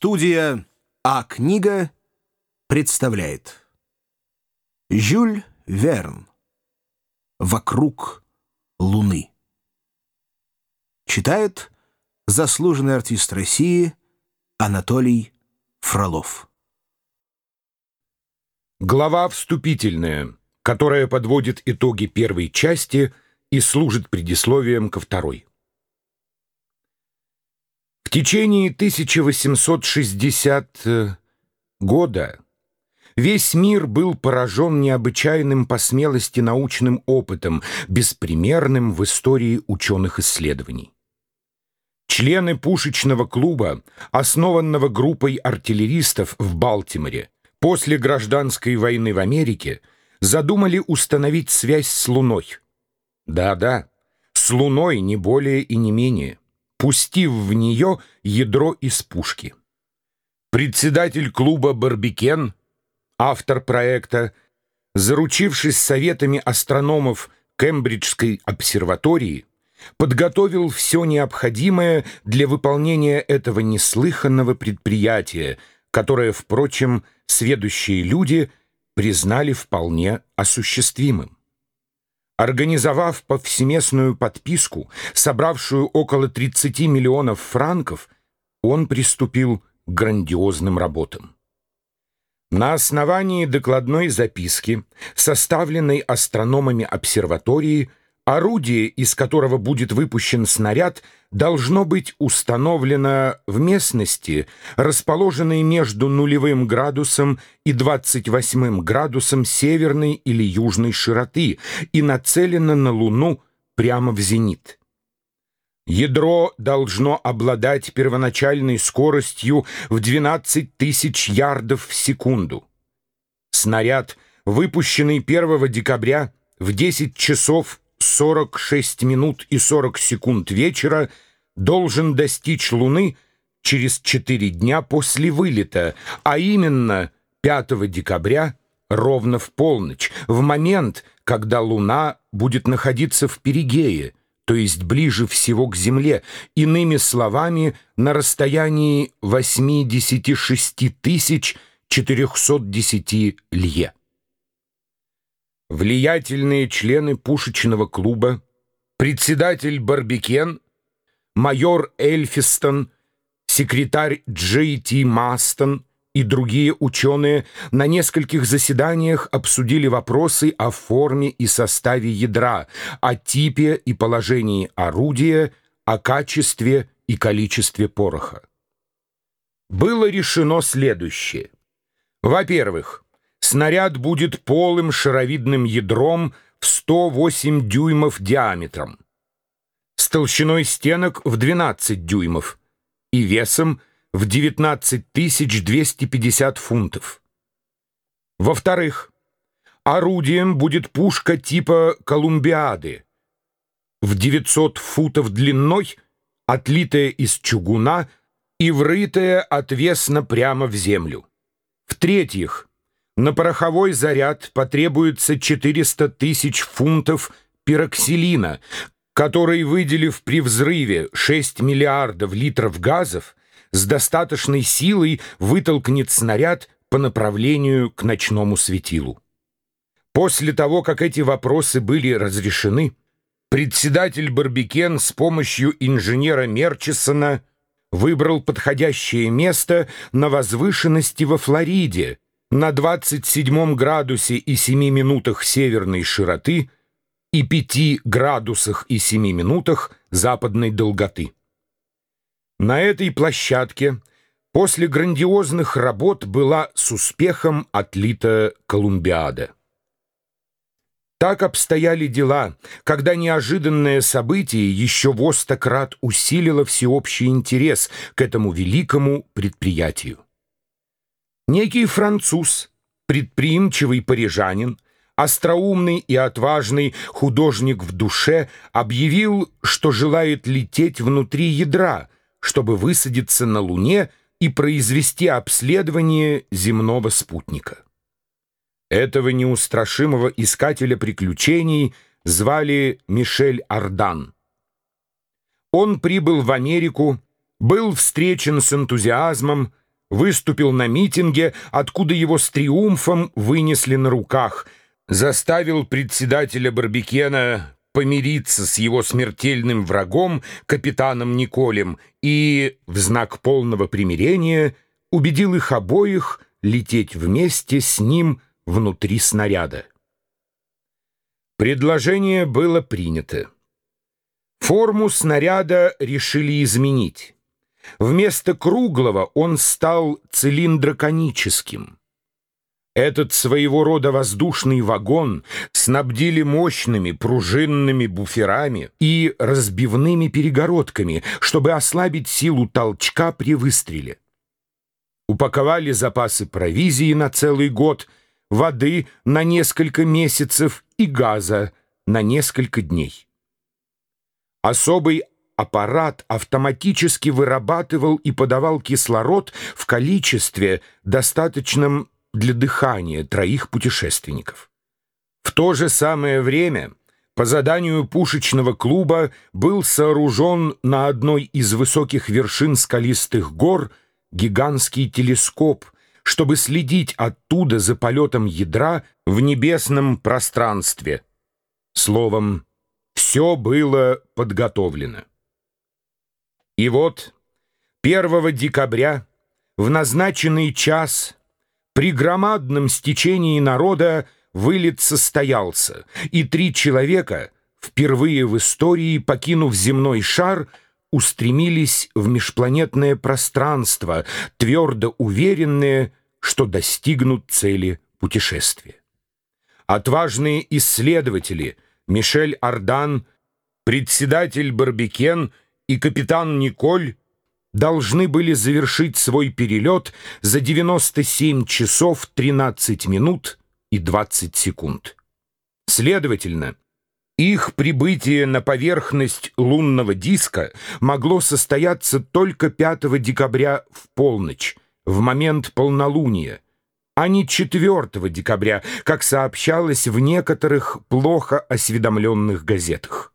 Студия А-книга представляет. Жюль Верн. «Вокруг Луны» Читает заслуженный артист России Анатолий Фролов. Глава вступительная, которая подводит итоги первой части и служит предисловием ко второй. В течение 1860 э, года весь мир был поражен необычайным по смелости научным опытом, беспримерным в истории ученых исследований. Члены пушечного клуба, основанного группой артиллеристов в Балтиморе, после гражданской войны в Америке задумали установить связь с Луной. Да-да, с Луной не более и не менее пустив в нее ядро из пушки. Председатель клуба «Барбикен», автор проекта, заручившись советами астрономов Кембриджской обсерватории, подготовил все необходимое для выполнения этого неслыханного предприятия, которое, впрочем, сведущие люди признали вполне осуществимым. Организовав повсеместную подписку, собравшую около 30 миллионов франков, он приступил к грандиозным работам. На основании докладной записки, составленной астрономами обсерватории, Орудие, из которого будет выпущен снаряд, должно быть установлено в местности, расположенной между нулевым градусом и 28 градусом северной или южной широты и нацелено на Луну прямо в зенит. Ядро должно обладать первоначальной скоростью в 12 тысяч ярдов в секунду. Снаряд, выпущенный 1 декабря в 10 часов 46 минут и 40 секунд вечера должен достичь Луны через 4 дня после вылета, а именно 5 декабря ровно в полночь, в момент, когда Луна будет находиться в перигее, то есть ближе всего к Земле, иными словами, на расстоянии 86 410 лье. Влиятельные члены пушечного клуба, председатель Барбикен, майор Эльфистон, секретарь Джей Ти Мастон и другие ученые на нескольких заседаниях обсудили вопросы о форме и составе ядра, о типе и положении орудия, о качестве и количестве пороха. Было решено следующее. Во-первых, снаряд будет полым шаровидным ядром в 108 дюймов диаметром, с толщиной стенок в 12 дюймов и весом в 19 250 фунтов. Во-вторых, орудием будет пушка типа «Колумбиады» в 900 футов длиной, отлитая из чугуна и врытая отвесно прямо в землю. В-третьих, на пороховой заряд потребуется 400 тысяч фунтов пироксилина, который, выделив при взрыве 6 миллиардов литров газов, с достаточной силой вытолкнет снаряд по направлению к ночному светилу. После того, как эти вопросы были разрешены, председатель Барбикен с помощью инженера Мерчисона выбрал подходящее место на возвышенности во Флориде, на 27 градусе и 7 минутах северной широты и 5 градусах и 7 минутах западной долготы. На этой площадке после грандиозных работ была с успехом отлита Колумбиада. Так обстояли дела, когда неожиданное событие еще в усилило всеобщий интерес к этому великому предприятию. Некий француз, предприимчивый парижанин, остроумный и отважный художник в душе объявил, что желает лететь внутри ядра, чтобы высадиться на Луне и произвести обследование земного спутника. Этого неустрашимого искателя приключений звали Мишель Ардан. Он прибыл в Америку, был встречен с энтузиазмом, выступил на митинге, откуда его с триумфом вынесли на руках, заставил председателя Барбекена помириться с его смертельным врагом, капитаном Николем, и, в знак полного примирения, убедил их обоих лететь вместе с ним внутри снаряда. Предложение было принято. Форму снаряда решили изменить. Вместо круглого он стал цилиндроконическим. Этот своего рода воздушный вагон снабдили мощными пружинными буферами и разбивными перегородками, чтобы ослабить силу толчка при выстреле. Упаковали запасы провизии на целый год, воды на несколько месяцев и газа на несколько дней. Особый аппарат автоматически вырабатывал и подавал кислород в количестве, достаточном для дыхания троих путешественников. В то же самое время по заданию пушечного клуба был сооружен на одной из высоких вершин скалистых гор гигантский телескоп, чтобы следить оттуда за полетом ядра в небесном пространстве. Словом, все было подготовлено. И вот 1 декабря в назначенный час при громадном стечении народа вылет состоялся, и три человека, впервые в истории покинув земной шар, устремились в межпланетное пространство, твердо уверенные, что достигнут цели путешествия. Отважные исследователи Мишель Ардан, председатель Барбекен и капитан Николь должны были завершить свой перелет за 97 часов 13 минут и 20 секунд. Следовательно, их прибытие на поверхность лунного диска могло состояться только 5 декабря в полночь, в момент полнолуния, а не 4 декабря, как сообщалось в некоторых плохо осведомленных газетах.